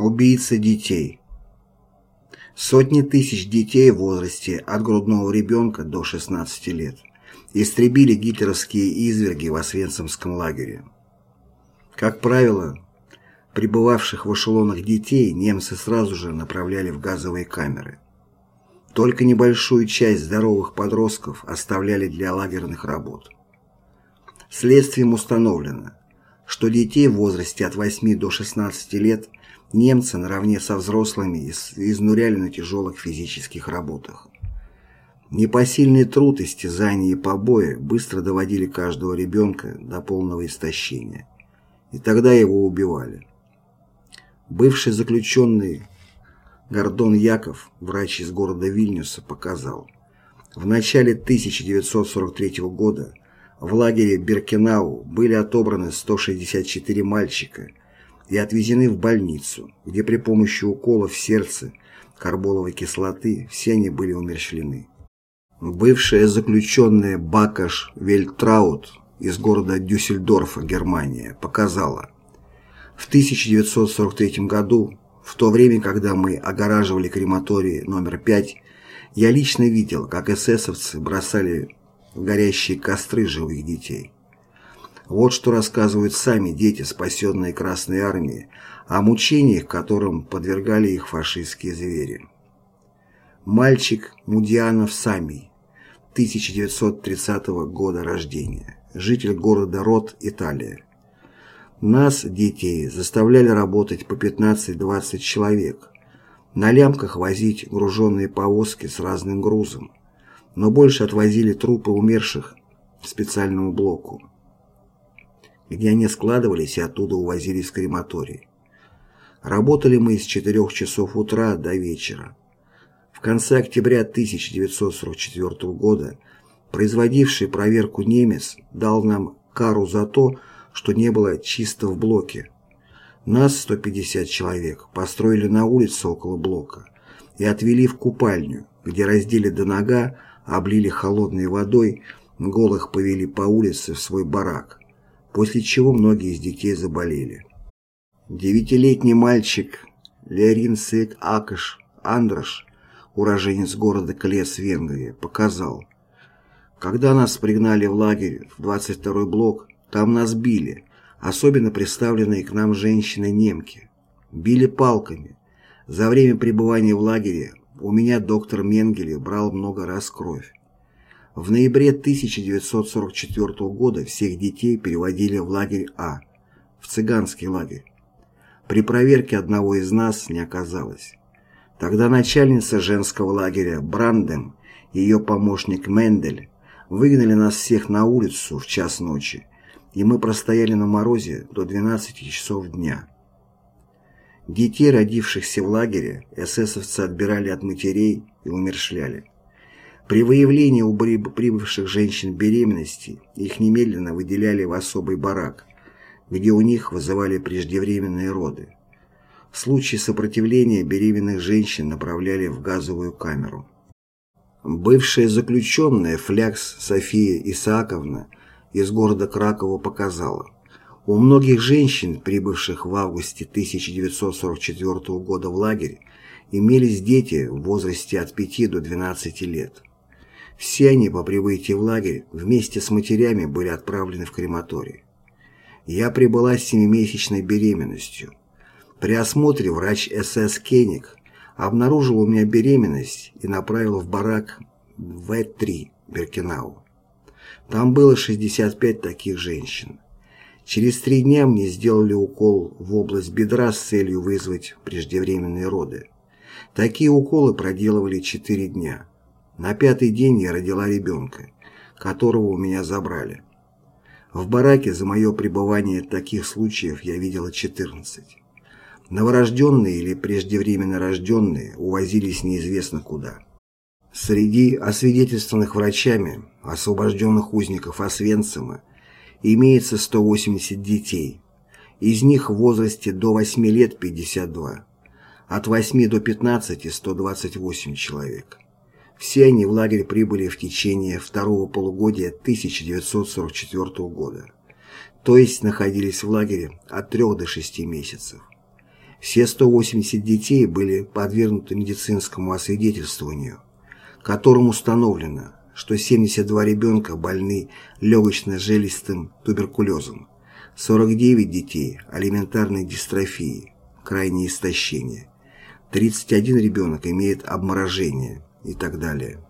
Убийцы детей. Сотни тысяч детей в возрасте от грудного ребенка до 16 лет истребили гитлеровские изверги в Освенцимском лагере. Как правило, пребывавших в эшелонах детей немцы сразу же направляли в газовые камеры. Только небольшую часть здоровых подростков оставляли для лагерных работ. Следствием установлено, что детей в возрасте от 8 до 16 лет немцы наравне со взрослыми изнуряли на тяжелых физических работах. Непосильный труд, истязания и побои быстро доводили каждого ребенка до полного истощения. И тогда его убивали. Бывший заключенный Гордон Яков, врач из города Вильнюса, показал. В начале 1943 года в лагере Беркенау были отобраны 164 мальчика и отвезены в больницу, где при помощи уколов в сердце карболовой кислоты все они были умерщвлены. Бывшая заключенная Бакаш Вельтраут из города Дюссельдорфа, Германия, показала. В 1943 году, в то время, когда мы огораживали крематорий номер 5, я лично видел, как эсэсовцы бросали в горящие костры живых детей. Вот что рассказывают сами дети, спасенные Красной Армией, о мучениях, которым подвергали их фашистские звери. Мальчик Мудианов Самий, 1930 года рождения, житель города Рот, Италия. Нас, детей, заставляли работать по 15-20 человек, на лямках возить груженные повозки с разным грузом, но больше отвозили трупы умерших к специальному блоку, где они складывались и оттуда увозились в крематорий. Работали мы с 4 часов утра до вечера. В конце октября 1944 года производивший проверку немец дал нам кару за то, что не было чисто в блоке. Нас, 150 человек, построили на улице около блока и отвели в купальню, где раздели до нога, облили холодной водой, голых повели по улице в свой барак, после чего многие из детей заболели. Девятилетний мальчик Леорин Сек Акаш Андрош, уроженец города Клес, Венгрия, показал, когда нас пригнали в лагерь в 22-й блок, там нас били, особенно представленные к нам женщины-немки. Били палками. За время пребывания в лагере у меня доктор Менгеле брал много раз кровь. В ноябре 1944 года всех детей переводили в лагерь А, в цыганский лагерь. При проверке одного из нас не оказалось. Тогда начальница женского лагеря Брандем и ее помощник Мендель выгнали нас всех на улицу в час ночи, и мы простояли на морозе до 12 часов дня. Детей, родившихся в лагере, эсэсовцы отбирали от матерей и умершляли. При выявлении у прибывших женщин беременности их немедленно выделяли в особый барак, где у них вызывали преждевременные роды. В случае сопротивления беременных женщин направляли в газовую камеру. Бывшая заключенная Флякс София Исааковна из города Кракова показала – у многих женщин, прибывших в августе 1944 года в лагерь, имелись дети в возрасте от 5 до 12 лет. Все они по прибытии в лагерь вместе с матерями были отправлены в крематорий. Я прибыла с семимесячной беременностью. При осмотре врач СС Кеник обнаружил у меня беременность и направил в барак В3 Беркинау. Там было 65 таких женщин. Через три дня мне сделали укол в область бедра с целью вызвать преждевременные роды. Такие уколы проделывали четыре дня. На пятый день я родила ребенка, которого у меня забрали. В бараке за мое пребывание таких случаев я видела 14. Новорожденные или преждевременно рожденные увозились неизвестно куда. Среди освидетельствованных врачами освобожденных узников Освенцима имеется 180 детей, из них в возрасте до 8 лет 52, от 8 до 15 – 128 человек. Все они в лагерь прибыли в течение второго полугодия 1944 года, то есть находились в лагере от 3 до 6 месяцев. Все 180 детей были подвергнуты медицинскому освидетельствованию, которым установлено, что 72 ребенка больны легочно-железистым туберкулезом, 49 детей – алиментарной дистрофией, крайнее истощение, 31 ребенок имеет обморожение и так далее.